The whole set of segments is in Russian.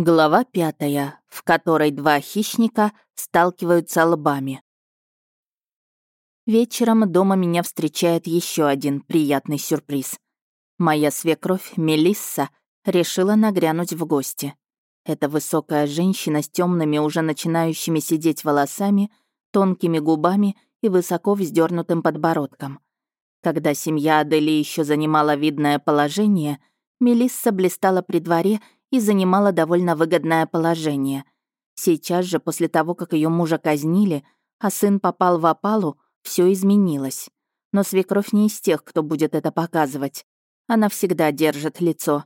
Глава пятая, в которой два хищника сталкиваются лбами. Вечером дома меня встречает еще один приятный сюрприз. Моя свекровь Мелисса решила нагрянуть в гости. Это высокая женщина с темными, уже начинающими сидеть волосами, тонкими губами и высоко вздернутым подбородком. Когда семья Адели еще занимала видное положение, Мелисса блистала при дворе и занимала довольно выгодное положение. Сейчас же, после того, как ее мужа казнили, а сын попал в опалу, все изменилось. Но свекровь не из тех, кто будет это показывать. Она всегда держит лицо.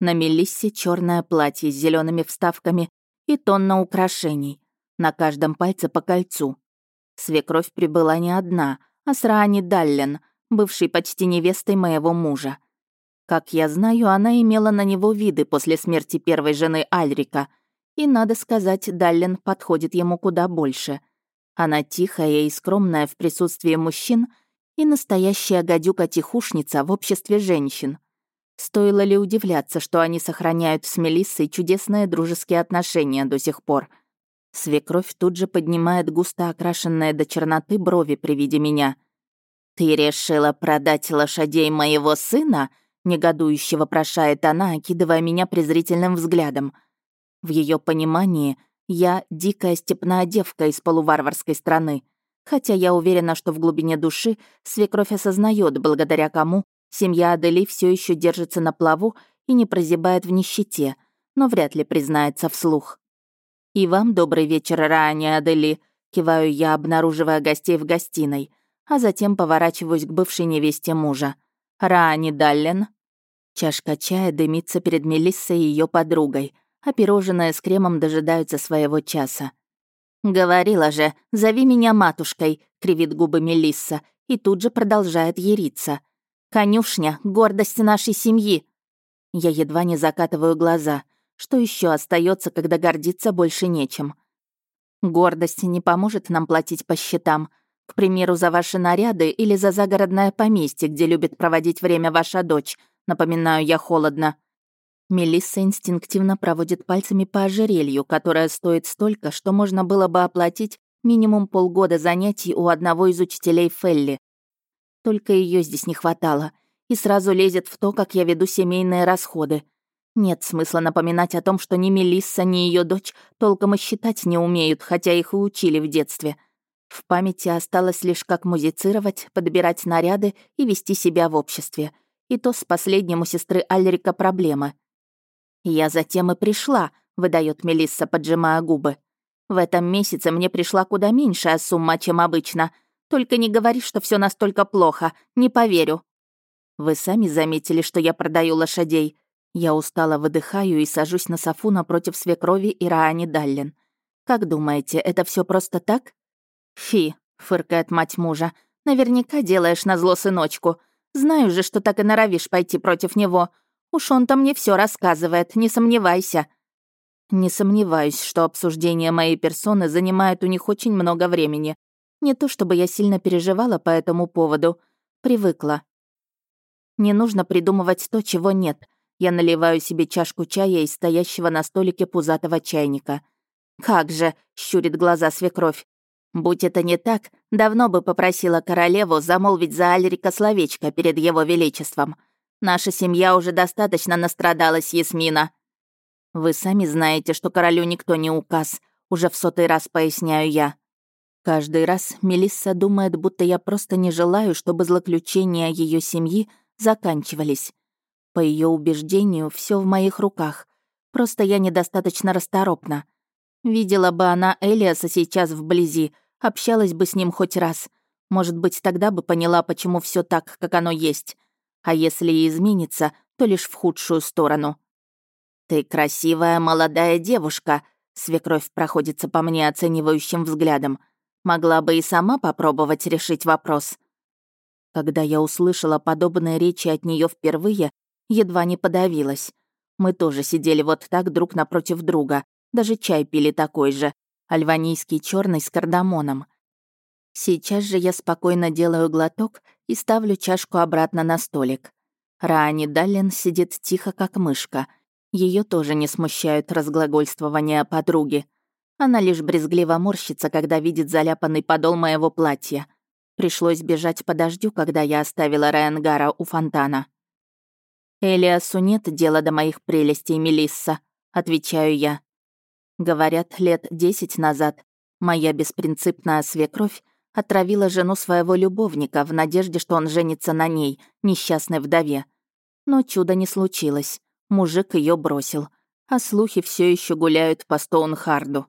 На Мелиссе черное платье с зелеными вставками и тонна украшений. На каждом пальце по кольцу. Свекровь прибыла не одна, а с Раани Даллен, бывшей почти невестой моего мужа. Как я знаю, она имела на него виды после смерти первой жены Альрика. И, надо сказать, Даллен подходит ему куда больше. Она тихая и скромная в присутствии мужчин и настоящая гадюка-тихушница в обществе женщин. Стоило ли удивляться, что они сохраняют с Мелиссой чудесные дружеские отношения до сих пор? Свекровь тут же поднимает густо окрашенные до черноты брови при виде меня. «Ты решила продать лошадей моего сына?» Негодующе вопрошает она, окидывая меня презрительным взглядом. В ее понимании я дикая степная девка из полуварварской страны. Хотя я уверена, что в глубине души свекровь осознает, благодаря кому семья Адели все еще держится на плаву и не прозябает в нищете, но вряд ли признается вслух. «И вам добрый вечер, Раани Адели», — киваю я, обнаруживая гостей в гостиной, а затем поворачиваюсь к бывшей невесте мужа. «Раани Даллен?» Чашка чая дымится перед Мелиссой и ее подругой, а пирожное с кремом дожидаются своего часа. «Говорила же, зови меня матушкой», — кривит губы Мелисса и тут же продолжает ериться. «Конюшня — гордость нашей семьи». Я едва не закатываю глаза. Что еще остается, когда гордиться больше нечем? Гордость не поможет нам платить по счетам. К примеру, за ваши наряды или за загородное поместье, где любит проводить время ваша дочь, Напоминаю я холодно. Мелисса инстинктивно проводит пальцами по ожерелью, которое стоит столько, что можно было бы оплатить минимум полгода занятий у одного из учителей Фелли. Только ее здесь не хватало. И сразу лезет в то, как я веду семейные расходы. Нет смысла напоминать о том, что ни Мелисса, ни ее дочь толком и считать не умеют, хотя их и учили в детстве. В памяти осталось лишь как музицировать, подбирать наряды и вести себя в обществе — и то с последним у сестры Альрика проблемы. «Я затем и пришла», — выдает Мелисса, поджимая губы. «В этом месяце мне пришла куда меньшая сумма, чем обычно. Только не говори, что все настолько плохо. Не поверю». «Вы сами заметили, что я продаю лошадей». Я устало выдыхаю и сажусь на софу напротив свекрови и Раани Даллин. «Как думаете, это все просто так?» «Фи», — фыркает мать мужа, — «наверняка делаешь на зло сыночку. Знаю же, что так и норовишь пойти против него. Уж он-то мне все рассказывает, не сомневайся». Не сомневаюсь, что обсуждение моей персоны занимает у них очень много времени. Не то чтобы я сильно переживала по этому поводу. Привыкла. Не нужно придумывать то, чего нет. Я наливаю себе чашку чая из стоящего на столике пузатого чайника. «Как же!» — щурит глаза свекровь. Будь это не так, давно бы попросила королеву замолвить за Альрика словечко перед его величеством. Наша семья уже достаточно настрадалась, Ясмина. Вы сами знаете, что королю никто не указ, уже в сотый раз поясняю я. Каждый раз Мелисса думает, будто я просто не желаю, чтобы злоключения ее семьи заканчивались. По ее убеждению, все в моих руках. Просто я недостаточно расторопна. Видела бы она Элиаса сейчас вблизи, Общалась бы с ним хоть раз. Может быть, тогда бы поняла, почему все так, как оно есть. А если и изменится, то лишь в худшую сторону. «Ты красивая молодая девушка», — свекровь проходится по мне оценивающим взглядом. «Могла бы и сама попробовать решить вопрос». Когда я услышала подобные речи от нее впервые, едва не подавилась. Мы тоже сидели вот так друг напротив друга, даже чай пили такой же, альванийский черный с кардамоном. Сейчас же я спокойно делаю глоток и ставлю чашку обратно на столик. Раани Даллин сидит тихо, как мышка. Ее тоже не смущают разглагольствования подруги. Она лишь брезгливо морщится, когда видит заляпанный подол моего платья. Пришлось бежать по дождю, когда я оставила Райангара у фонтана. «Элиасу нет дела до моих прелестей, Мелисса», — отвечаю я. Говорят, лет десять назад моя беспринципная свекровь отравила жену своего любовника в надежде, что он женится на ней, несчастной вдове. Но чуда не случилось. Мужик ее бросил, а слухи все еще гуляют по Стоунхарду.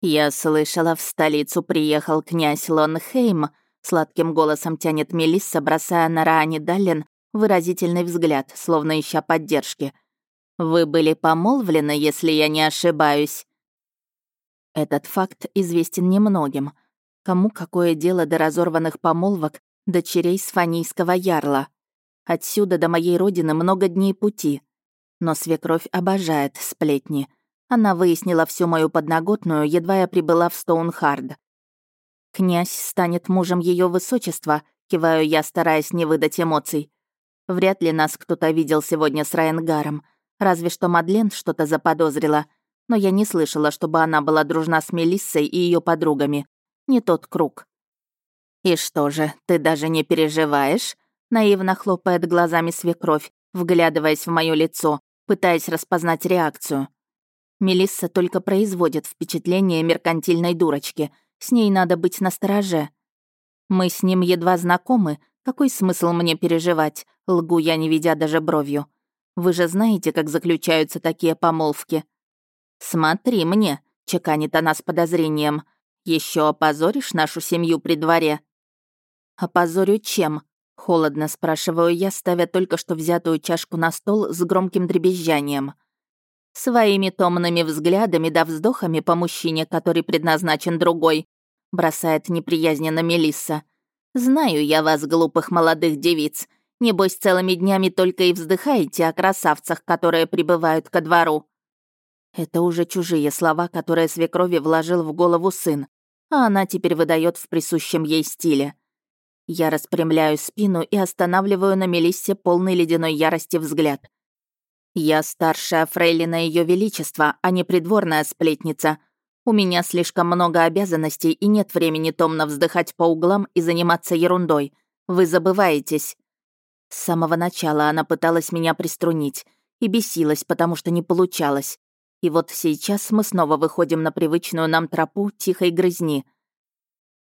«Я слышала, в столицу приехал князь Лонхейм», сладким голосом тянет Мелисса, бросая на Раани Даллен выразительный взгляд, словно ища поддержки. «Вы были помолвлены, если я не ошибаюсь?» Этот факт известен немногим. Кому какое дело до разорванных помолвок дочерей Сфанийского ярла? Отсюда до моей родины много дней пути. Но свекровь обожает сплетни. Она выяснила всю мою подноготную, едва я прибыла в Стоунхард. «Князь станет мужем ее высочества», — киваю я, стараясь не выдать эмоций. Вряд ли нас кто-то видел сегодня с Райангаром. Разве что Мадлен что-то заподозрила. Но я не слышала, чтобы она была дружна с Мелиссой и ее подругами. Не тот круг. «И что же, ты даже не переживаешь?» Наивно хлопает глазами свекровь, вглядываясь в мое лицо, пытаясь распознать реакцию. Мелисса только производит впечатление меркантильной дурочки. С ней надо быть настороже. Мы с ним едва знакомы. Какой смысл мне переживать? Лгу я, не ведя даже бровью. Вы же знаете, как заключаются такие помолвки. «Смотри мне», — чеканит она с подозрением. Еще опозоришь нашу семью при дворе?» «Опозорю чем?» — холодно спрашиваю я, ставя только что взятую чашку на стол с громким дребезжанием. «Своими томными взглядами да вздохами по мужчине, который предназначен другой», — бросает неприязненно Мелисса. «Знаю я вас, глупых молодых девиц. Небось, целыми днями только и вздыхаете о красавцах, которые прибывают ко двору». Это уже чужие слова, которые свекрови вложил в голову сын, а она теперь выдает в присущем ей стиле. Я распрямляю спину и останавливаю на Мелиссе полный ледяной ярости взгляд. Я старшая фрейлина Ее Величества, а не придворная сплетница. У меня слишком много обязанностей и нет времени томно вздыхать по углам и заниматься ерундой. Вы забываетесь. С самого начала она пыталась меня приструнить и бесилась, потому что не получалось. И вот сейчас мы снова выходим на привычную нам тропу тихой грызни.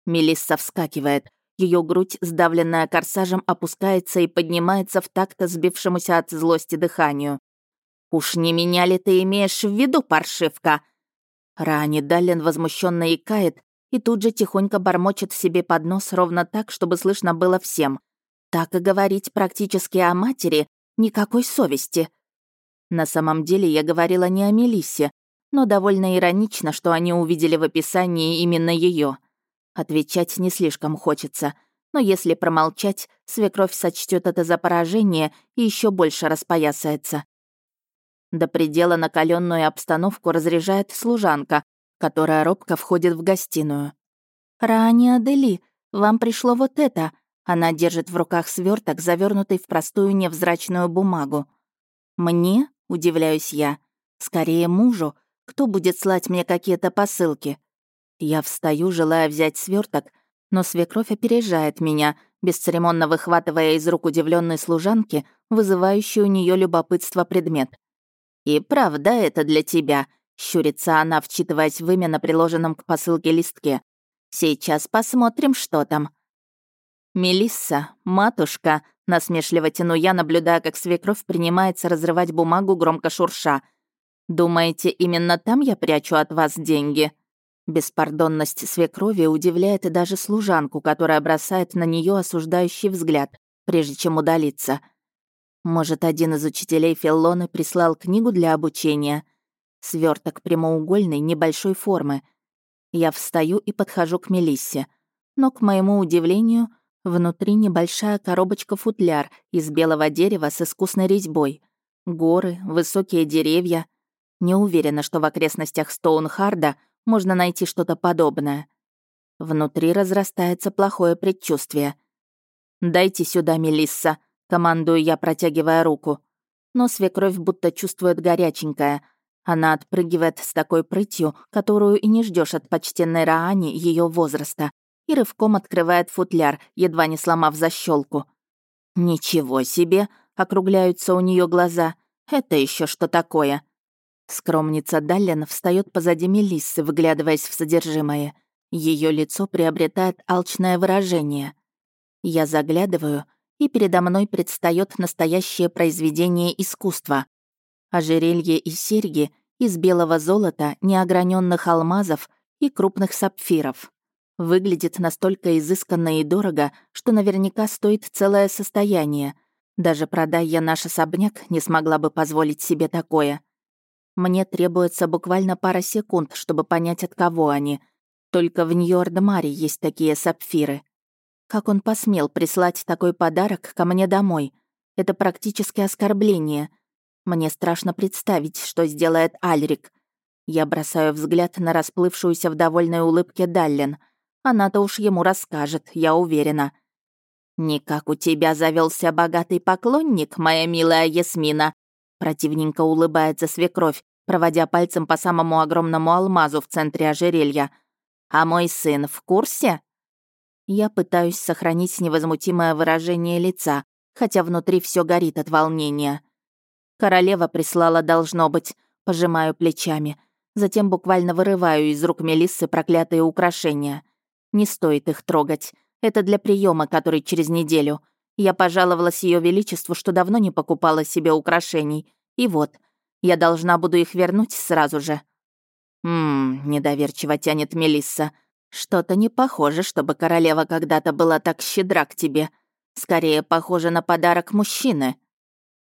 Мелисса вскакивает. Ее грудь, сдавленная корсажем, опускается и поднимается в такт сбившемуся от злости дыханию. «Уж не меня ли ты имеешь в виду, паршивка?» Рани Даллен возмущенно икает и тут же тихонько бормочет себе под нос ровно так, чтобы слышно было всем. Так и говорить практически о матери никакой совести. На самом деле я говорила не о Мелиссе, но довольно иронично, что они увидели в описании именно ее. Отвечать не слишком хочется, но если промолчать, свекровь сочтет это за поражение и еще больше распоясается. До предела накаленную обстановку разряжает служанка, которая робко входит в гостиную. «Рани Адели, вам пришло вот это!» Она держит в руках сверток, завернутый в простую невзрачную бумагу. «Мне?» — удивляюсь я. «Скорее мужу. Кто будет слать мне какие-то посылки?» Я встаю, желая взять сверток, но свекровь опережает меня, бесцеремонно выхватывая из рук удивленной служанки, вызывающую у нее любопытство предмет. «И правда это для тебя», — щурится она, вчитываясь в имя на приложенном к посылке листке. «Сейчас посмотрим, что там». «Мелисса, матушка», Насмешливо тяну я, наблюдая, как свекровь принимается разрывать бумагу, громко шурша. «Думаете, именно там я прячу от вас деньги?» Беспардонность свекрови удивляет и даже служанку, которая бросает на нее осуждающий взгляд, прежде чем удалиться. Может, один из учителей Филлоны прислал книгу для обучения? Сверток прямоугольной, небольшой формы. Я встаю и подхожу к Мелиссе. Но, к моему удивлению, Внутри небольшая коробочка-футляр из белого дерева с искусной резьбой. Горы, высокие деревья. Не уверена, что в окрестностях Стоунхарда можно найти что-то подобное. Внутри разрастается плохое предчувствие. «Дайте сюда, Мелисса», — командую я, протягивая руку. но свекровь будто чувствует горяченькое. Она отпрыгивает с такой прытью, которую и не ждешь от почтенной Раани ее возраста, и рывком открывает футляр, едва не сломав защелку. «Ничего себе!» — округляются у нее глаза. «Это еще что такое?» Скромница Даллен встает позади Мелиссы, выглядываясь в содержимое. Ее лицо приобретает алчное выражение. Я заглядываю, и передо мной предстает настоящее произведение искусства. Ожерелье и серьги из белого золота, неограненных алмазов и крупных сапфиров. Выглядит настолько изысканно и дорого, что наверняка стоит целое состояние. Даже продай я наш особняк, не смогла бы позволить себе такое. Мне требуется буквально пара секунд, чтобы понять, от кого они. Только в Нью-Ордмаре есть такие сапфиры. Как он посмел прислать такой подарок ко мне домой? Это практически оскорбление. Мне страшно представить, что сделает Альрик. Я бросаю взгляд на расплывшуюся в довольной улыбке Даллен — она-то уж ему расскажет, я уверена. «Никак у тебя завелся богатый поклонник, моя милая Ясмина», противненько улыбается свекровь, проводя пальцем по самому огромному алмазу в центре ожерелья. «А мой сын в курсе?» Я пытаюсь сохранить невозмутимое выражение лица, хотя внутри все горит от волнения. Королева прислала, должно быть, пожимаю плечами. Затем буквально вырываю из рук Мелиссы проклятые украшения. Не стоит их трогать. Это для приема, который через неделю. Я пожаловалась Ее Величеству, что давно не покупала себе украшений. И вот, я должна буду их вернуть сразу же. Ммм, недоверчиво тянет Мелисса. Что-то не похоже, чтобы королева когда-то была так щедра к тебе. Скорее, похоже на подарок мужчины.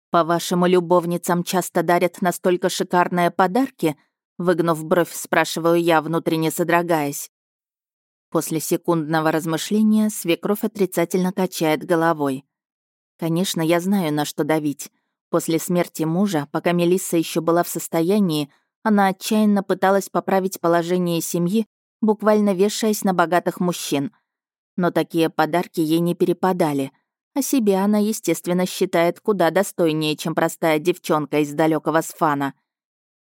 По-вашему, любовницам часто дарят настолько шикарные подарки? Выгнув бровь, спрашиваю я, внутренне содрогаясь. После секундного размышления свекровь отрицательно качает головой. Конечно, я знаю, на что давить. После смерти мужа, пока Мелисса еще была в состоянии, она отчаянно пыталась поправить положение семьи, буквально вешаясь на богатых мужчин. Но такие подарки ей не перепадали. А себя она, естественно, считает куда достойнее, чем простая девчонка из далекого Сфана.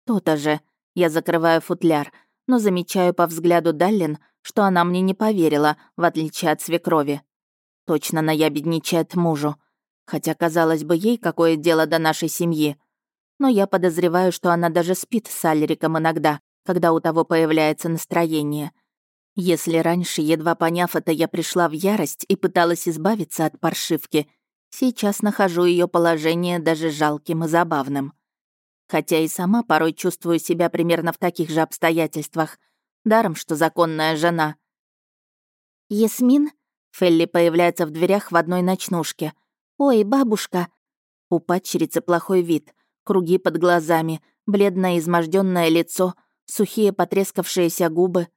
То-то же. Я закрываю футляр, но замечаю по взгляду Даллин, что она мне не поверила, в отличие от свекрови. Точно наябедничает мужу. Хотя, казалось бы, ей какое дело до нашей семьи. Но я подозреваю, что она даже спит с Альриком иногда, когда у того появляется настроение. Если раньше, едва поняв это, я пришла в ярость и пыталась избавиться от паршивки, сейчас нахожу ее положение даже жалким и забавным. Хотя и сама порой чувствую себя примерно в таких же обстоятельствах — Даром, что законная жена. «Ясмин?» Фелли появляется в дверях в одной ночнушке. «Ой, бабушка!» У падчерицы плохой вид. Круги под глазами, бледное изможденное лицо, сухие потрескавшиеся губы.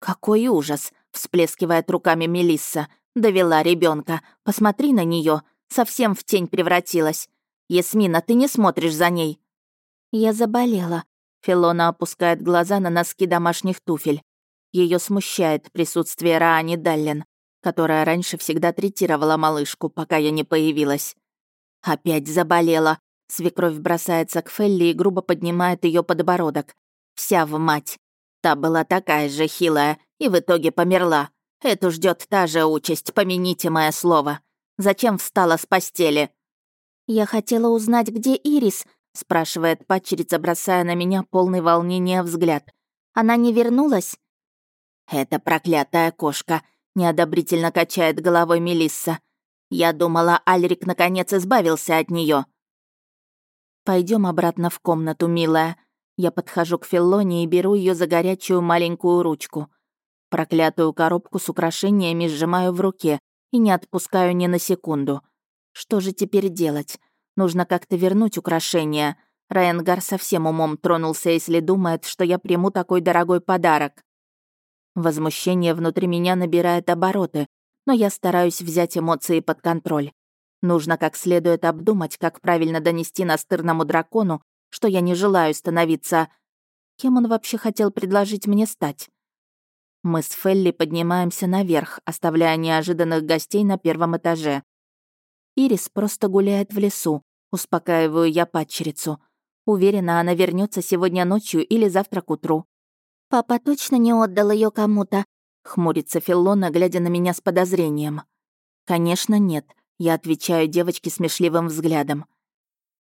«Какой ужас!» — всплескивает руками Мелисса. «Довела ребенка. Посмотри на нее, Совсем в тень превратилась. Ясмина, ты не смотришь за ней». «Я заболела», Филона опускает глаза на носки домашних туфель. Ее смущает присутствие Раани Даллен, которая раньше всегда третировала малышку, пока я не появилась. Опять заболела. Свекровь бросается к Фелли и грубо поднимает ее подбородок. Вся в мать. Та была такая же хилая и в итоге померла. Эту ждет та же участь, помяните мое слово. Зачем встала с постели? Я хотела узнать, где Ирис, спрашивает падчерица, бросая на меня полный волнения взгляд. Она не вернулась? Это проклятая кошка, неодобрительно качает головой Мелисса. Я думала, Альрик наконец избавился от нее. Пойдем обратно в комнату, милая. Я подхожу к Филлоне и беру ее за горячую маленькую ручку. Проклятую коробку с украшениями сжимаю в руке и не отпускаю ни на секунду. Что же теперь делать? Нужно как-то вернуть украшения. Райангар совсем умом тронулся, если думает, что я приму такой дорогой подарок. Возмущение внутри меня набирает обороты, но я стараюсь взять эмоции под контроль. Нужно как следует обдумать, как правильно донести настырному дракону, что я не желаю становиться... Кем он вообще хотел предложить мне стать? Мы с Фелли поднимаемся наверх, оставляя неожиданных гостей на первом этаже. Ирис просто гуляет в лесу, Успокаиваю я падчерицу. Уверена, она вернется сегодня ночью или завтра к утру. «Папа точно не отдал ее кому-то?» — хмурится Филлона, глядя на меня с подозрением. «Конечно, нет», — я отвечаю девочке смешливым взглядом.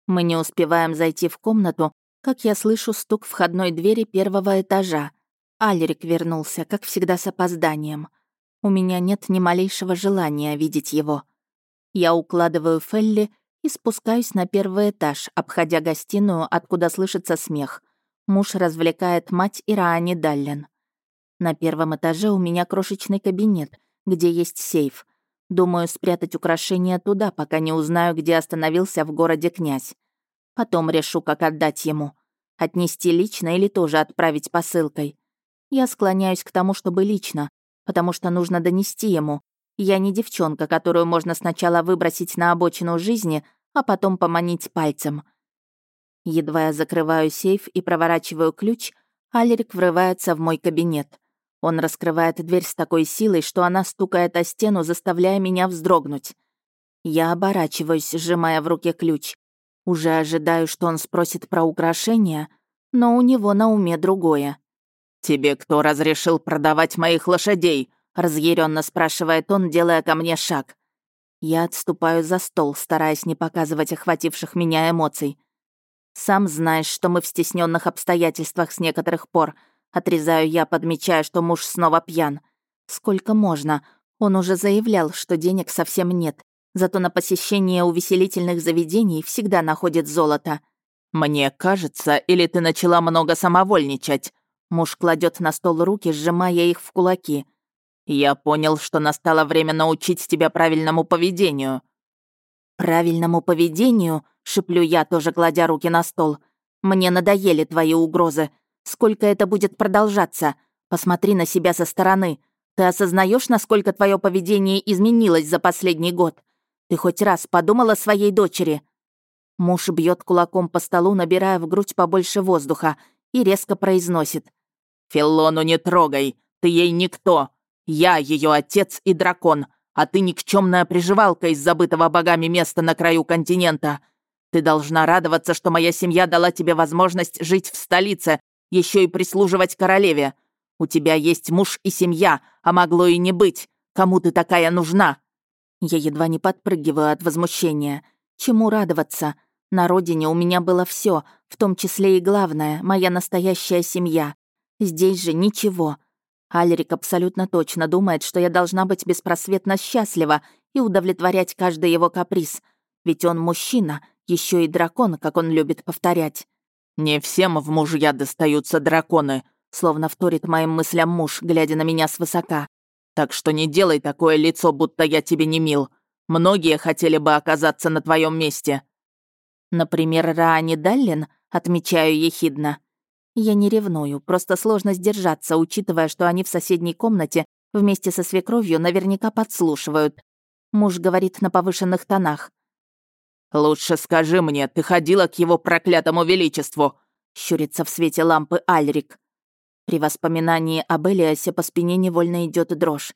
Мы не успеваем зайти в комнату, как я слышу стук входной двери первого этажа. Алерик вернулся, как всегда, с опозданием. У меня нет ни малейшего желания видеть его. Я укладываю Фелли и спускаюсь на первый этаж, обходя гостиную, откуда слышится смех. Муж развлекает мать и Раани Даллен. На первом этаже у меня крошечный кабинет, где есть сейф. Думаю спрятать украшения туда, пока не узнаю, где остановился в городе князь. Потом решу, как отдать ему. Отнести лично или тоже отправить посылкой. Я склоняюсь к тому, чтобы лично, потому что нужно донести ему. Я не девчонка, которую можно сначала выбросить на обочину жизни, а потом поманить пальцем. Едва я закрываю сейф и проворачиваю ключ, Алерик врывается в мой кабинет. Он раскрывает дверь с такой силой, что она стукает о стену, заставляя меня вздрогнуть. Я оборачиваюсь, сжимая в руке ключ. Уже ожидаю, что он спросит про украшения, но у него на уме другое. «Тебе кто разрешил продавать моих лошадей?» — разъяренно спрашивает он, делая ко мне шаг. Я отступаю за стол, стараясь не показывать охвативших меня эмоций. «Сам знаешь, что мы в стесненных обстоятельствах с некоторых пор», Отрезаю я, подмечая, что муж снова пьян. Сколько можно? Он уже заявлял, что денег совсем нет. Зато на посещение увеселительных заведений всегда находит золото. «Мне кажется, или ты начала много самовольничать?» Муж кладет на стол руки, сжимая их в кулаки. «Я понял, что настало время научить тебя правильному поведению». «Правильному поведению?» — шиплю я, тоже кладя руки на стол. «Мне надоели твои угрозы. Сколько это будет продолжаться? Посмотри на себя со стороны. Ты осознаешь, насколько твое поведение изменилось за последний год? Ты хоть раз подумала о своей дочери?» Муж бьет кулаком по столу, набирая в грудь побольше воздуха, и резко произносит. «Филлону не трогай, ты ей никто. Я ее отец и дракон, а ты никчемная приживалка из забытого богами места на краю континента. Ты должна радоваться, что моя семья дала тебе возможность жить в столице, еще и прислуживать королеве. У тебя есть муж и семья, а могло и не быть. Кому ты такая нужна?» Я едва не подпрыгиваю от возмущения. Чему радоваться? На родине у меня было все, в том числе и главное, моя настоящая семья. Здесь же ничего. Альрик абсолютно точно думает, что я должна быть беспросветно счастлива и удовлетворять каждый его каприз. Ведь он мужчина, еще и дракон, как он любит повторять. «Не всем в мужья достаются драконы», словно вторит моим мыслям муж, глядя на меня свысока. Так что не делай такое лицо, будто я тебе не мил. Многие хотели бы оказаться на твоем месте». «Например, Раани Даллин?» — отмечаю ехидно. Я не ревную, просто сложно сдержаться, учитывая, что они в соседней комнате вместе со свекровью наверняка подслушивают. Муж говорит на повышенных тонах. «Лучше скажи мне, ты ходила к его проклятому величеству?» — щурится в свете лампы Альрик. При воспоминании об Элиасе по спине невольно идет дрожь.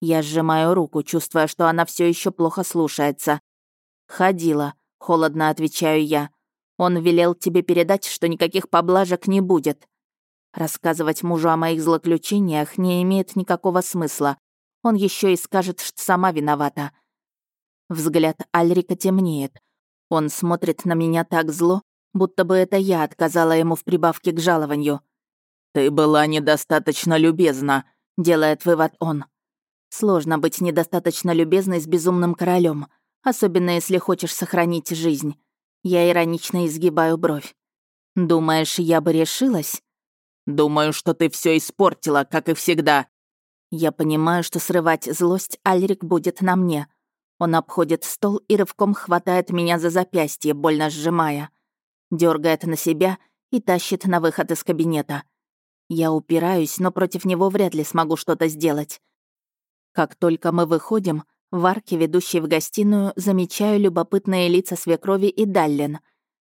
Я сжимаю руку, чувствуя, что она все еще плохо слушается. «Ходила», — холодно отвечаю я. «Он велел тебе передать, что никаких поблажек не будет». Рассказывать мужу о моих злоключениях не имеет никакого смысла. Он еще и скажет, что сама виновата. Взгляд Альрика темнеет. Он смотрит на меня так зло, будто бы это я отказала ему в прибавке к жалованию. «Ты была недостаточно любезна», — делает вывод он. «Сложно быть недостаточно любезной с безумным королем, особенно если хочешь сохранить жизнь». Я иронично изгибаю бровь. «Думаешь, я бы решилась?» «Думаю, что ты все испортила, как и всегда». Я понимаю, что срывать злость Альрик будет на мне. Он обходит стол и рывком хватает меня за запястье, больно сжимая. дергает на себя и тащит на выход из кабинета. Я упираюсь, но против него вряд ли смогу что-то сделать. Как только мы выходим, в арке, ведущей в гостиную, замечаю любопытные лица свекрови и Даллен.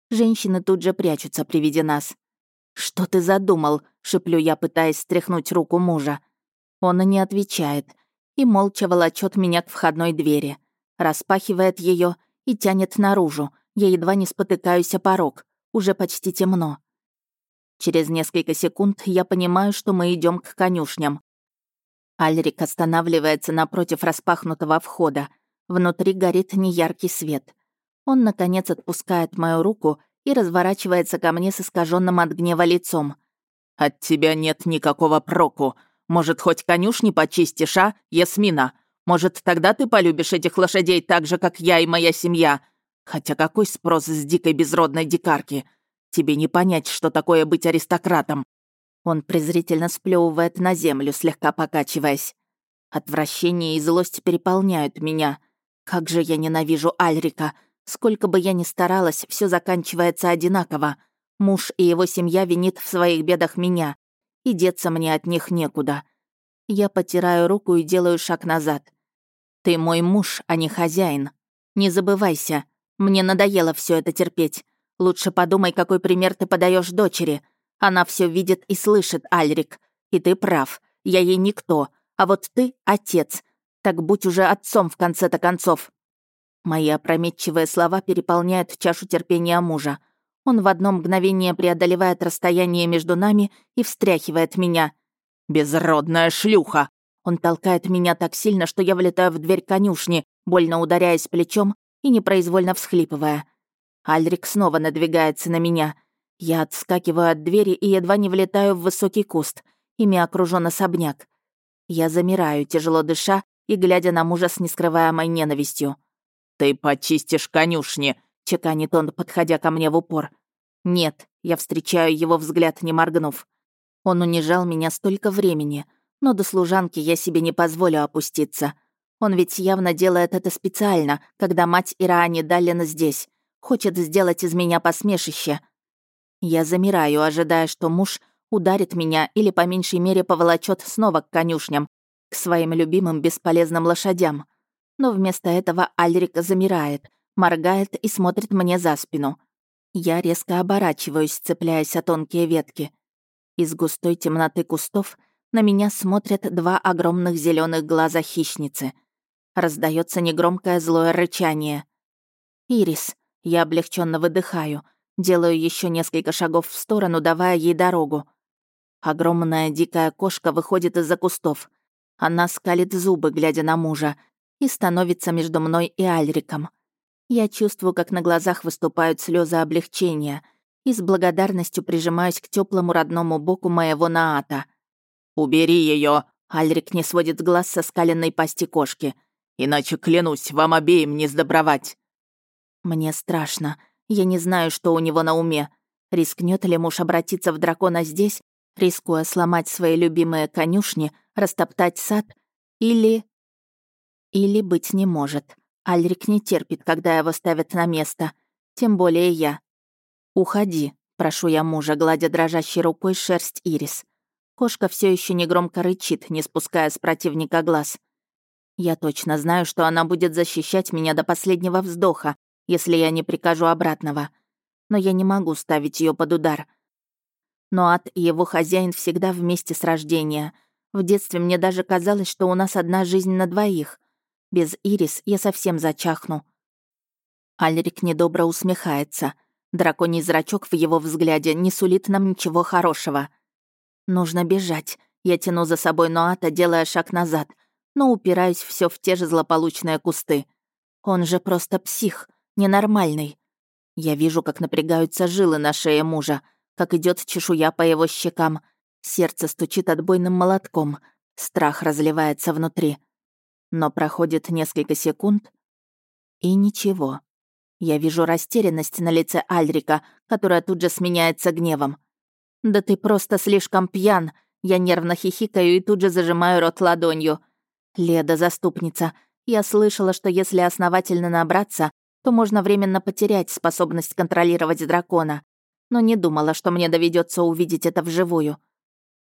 Женщины тут же прячутся при виде нас. «Что ты задумал?» — шеплю я, пытаясь стряхнуть руку мужа. Он не отвечает и молча волочет меня к входной двери, распахивает ее и тянет наружу, Я едва не спотыкаюсь о порог. Уже почти темно. Через несколько секунд я понимаю, что мы идем к конюшням. Альрик останавливается напротив распахнутого входа. Внутри горит неяркий свет. Он, наконец, отпускает мою руку и разворачивается ко мне с искаженным от гнева лицом. «От тебя нет никакого проку. Может, хоть конюшни почистишь, а, Ясмина? Может, тогда ты полюбишь этих лошадей так же, как я и моя семья? Хотя какой спрос с дикой безродной дикарки? Тебе не понять, что такое быть аристократом». Он презрительно сплевывает на землю, слегка покачиваясь. Отвращение и злость переполняют меня. Как же я ненавижу Альрика. Сколько бы я ни старалась, все заканчивается одинаково. Муж и его семья винит в своих бедах меня. И деться мне от них некуда. Я потираю руку и делаю шаг назад. Ты мой муж, а не хозяин. Не забывайся. Мне надоело все это терпеть. Лучше подумай, какой пример ты подаешь дочери. Она все видит и слышит, Альрик. И ты прав. Я ей никто. А вот ты — отец. Так будь уже отцом в конце-то концов. Мои опрометчивые слова переполняют чашу терпения мужа. Он в одно мгновение преодолевает расстояние между нами и встряхивает меня. «Безродная шлюха!» Он толкает меня так сильно, что я влетаю в дверь конюшни, больно ударяясь плечом и непроизвольно всхлипывая. Альрик снова надвигается на меня. Я отскакиваю от двери и едва не влетаю в высокий куст. Ими окружен особняк. Я замираю, тяжело дыша и глядя на мужа с нескрываемой ненавистью. «Ты почистишь конюшни», — чеканит он, подходя ко мне в упор. «Нет», — я встречаю его взгляд, не моргнув. Он унижал меня столько времени, но до служанки я себе не позволю опуститься. Он ведь явно делает это специально, когда мать Ираани Даллина здесь. Хочет сделать из меня посмешище. Я замираю, ожидая, что муж ударит меня или по меньшей мере поволочет снова к конюшням, к своим любимым бесполезным лошадям но вместо этого Альрик замирает, моргает и смотрит мне за спину. Я резко оборачиваюсь, цепляясь о тонкие ветки. Из густой темноты кустов на меня смотрят два огромных зеленых глаза хищницы. Раздается негромкое злое рычание. «Ирис», я облегченно выдыхаю, делаю еще несколько шагов в сторону, давая ей дорогу. Огромная дикая кошка выходит из-за кустов. Она скалит зубы, глядя на мужа, и становится между мной и Альриком. Я чувствую, как на глазах выступают слезы облегчения, и с благодарностью прижимаюсь к теплому родному боку моего Наата. «Убери ее! Альрик не сводит глаз со скаленной пасти кошки. «Иначе, клянусь, вам обеим не сдобровать!» Мне страшно. Я не знаю, что у него на уме. Рискнет ли муж обратиться в дракона здесь, рискуя сломать свои любимые конюшни, растоптать сад, или... Или быть не может. Альрик не терпит, когда его ставят на место. Тем более я. «Уходи», — прошу я мужа, гладя дрожащей рукой шерсть Ирис. Кошка все еще негромко рычит, не спуская с противника глаз. Я точно знаю, что она будет защищать меня до последнего вздоха, если я не прикажу обратного. Но я не могу ставить ее под удар. Но ад и его хозяин всегда вместе с рождения. В детстве мне даже казалось, что у нас одна жизнь на двоих. Без Ирис я совсем зачахну. Альрик недобро усмехается. Драконий зрачок в его взгляде не сулит нам ничего хорошего. Нужно бежать. Я тяну за собой Ноата, делая шаг назад, но упираюсь все в те же злополучные кусты. Он же просто псих, ненормальный. Я вижу, как напрягаются жилы на шее мужа, как идет чешуя по его щекам. Сердце стучит отбойным молотком. Страх разливается внутри. Но проходит несколько секунд, и ничего. Я вижу растерянность на лице Альрика, которая тут же сменяется гневом. «Да ты просто слишком пьян!» Я нервно хихикаю и тут же зажимаю рот ладонью. «Леда, заступница, я слышала, что если основательно набраться, то можно временно потерять способность контролировать дракона. Но не думала, что мне доведется увидеть это вживую».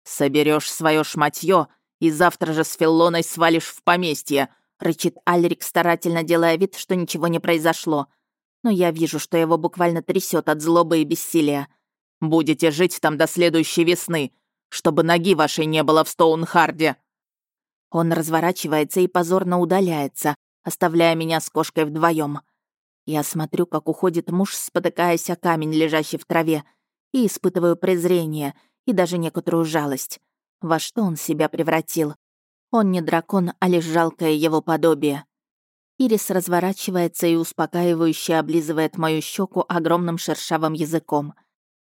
Соберешь свое шматье и завтра же с Филлоной свалишь в поместье», — рычит Альрик, старательно делая вид, что ничего не произошло. Но я вижу, что его буквально трясет от злобы и бессилия. «Будете жить там до следующей весны, чтобы ноги вашей не было в Стоунхарде». Он разворачивается и позорно удаляется, оставляя меня с кошкой вдвоем. Я смотрю, как уходит муж, спотыкаясь о камень, лежащий в траве, и испытываю презрение и даже некоторую жалость. Во что он себя превратил? Он не дракон, а лишь жалкое его подобие. Ирис разворачивается и успокаивающе облизывает мою щеку огромным шершавым языком.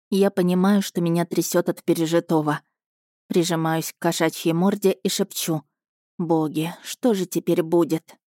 Я понимаю, что меня трясет от пережитого. Прижимаюсь к кошачьей морде и шепчу. «Боги, что же теперь будет?»